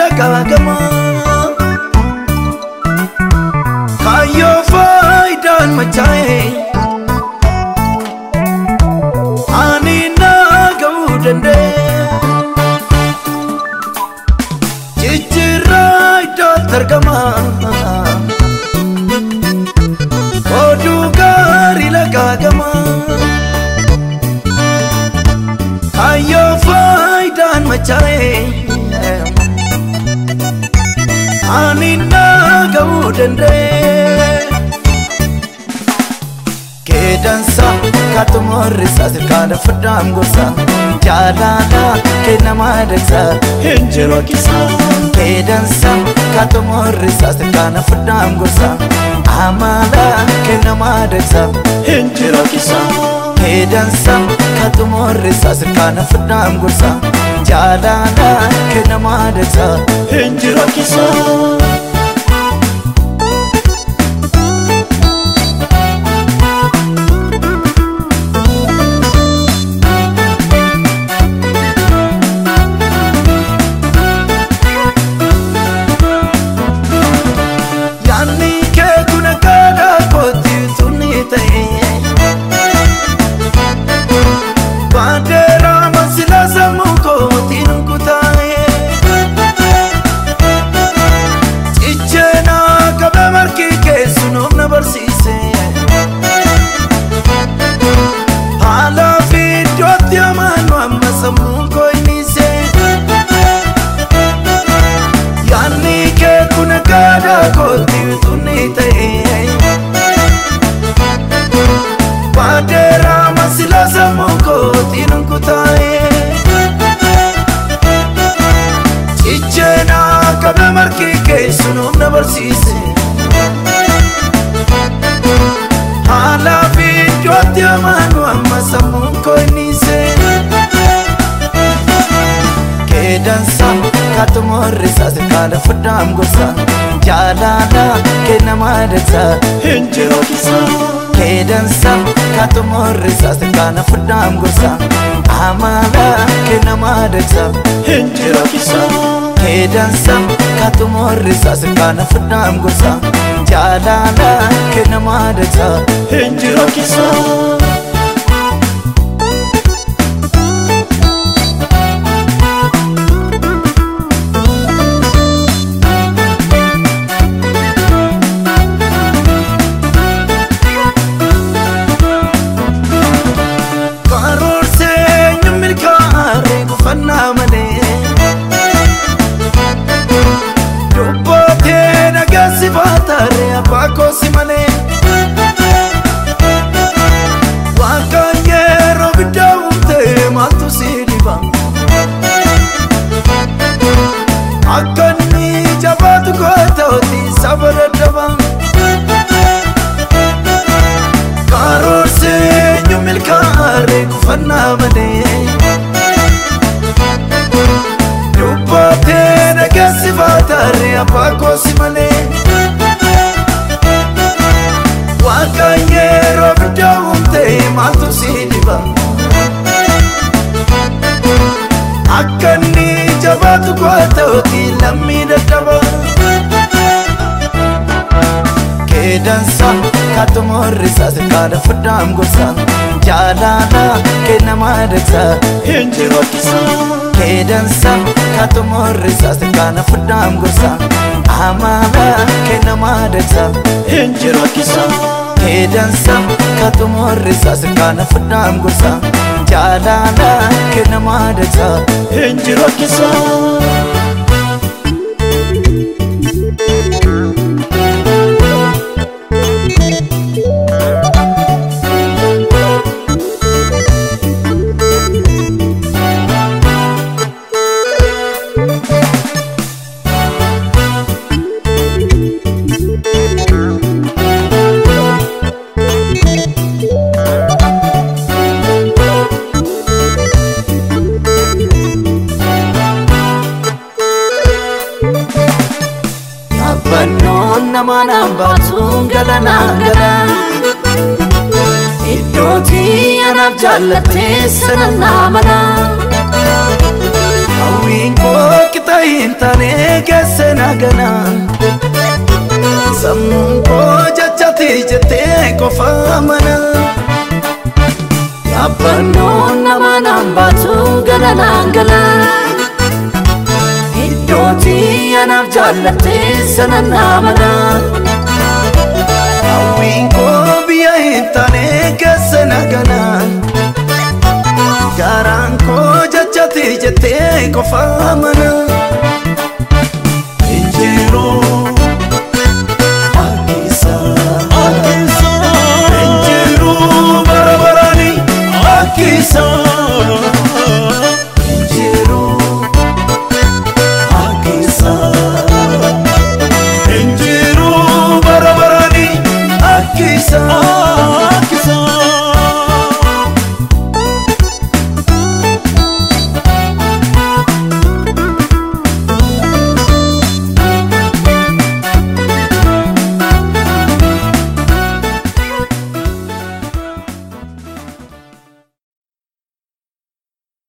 lagaagama kaayyoo faayidaan machaa'e ani naa ga'uu danda'e jijjiirraa iddootti argama danda'e keedansa katumorrisa sirkaana furdaan gorsa jaalala kennamaa dagsa hinjiroo kisa. Keedansa katumorrisa sirkaana furdaan gorsa amala kennamaa dagsa hinjiroo kisa. Keedansa katumorrisa sirkaana furdaan gorsa jaalala kennamaa dagsa hinjiroo kisa. sunum na barsiise amma sammuun koo inniise Keedansa kaatumoorrisaa sirkaala fudhaam gorsa Jaalala kee namaa dansa hin jiru kisaa. kedansa katumorisa sekana fudam gosa amala kenama deksa hinjira keedansa katumorrisa sirkaana furdaan gorsa jaalala kennamaa dagsa hinjiroo Kanaatu goota hojii lammii dadhaba. Keedansa kaatumoorrisaa sirkaadha fudhaam gorsa. Jaalala kennamaa dhagsa hin jirottisa. Keedansa sa, sirkaadha fudhaam gorsa. Amaala kennamaa dhagsa hin jirottisa. Keedansa kaatumoorrisaa sirkaadha fudhaam sa. shalala kenama da ta. Kisa Bannoon namaan hambaatuun galanaa gala. Iddootii anaaf jaallattee sana naa mana. Hawwiin koo qixa hin taane keessa nagana. Sammuun koo jajjati jettee qofa mana. Yaabbannoon nama naan baatu galanaan gala. Iddootii anaaf jaallattee sana naa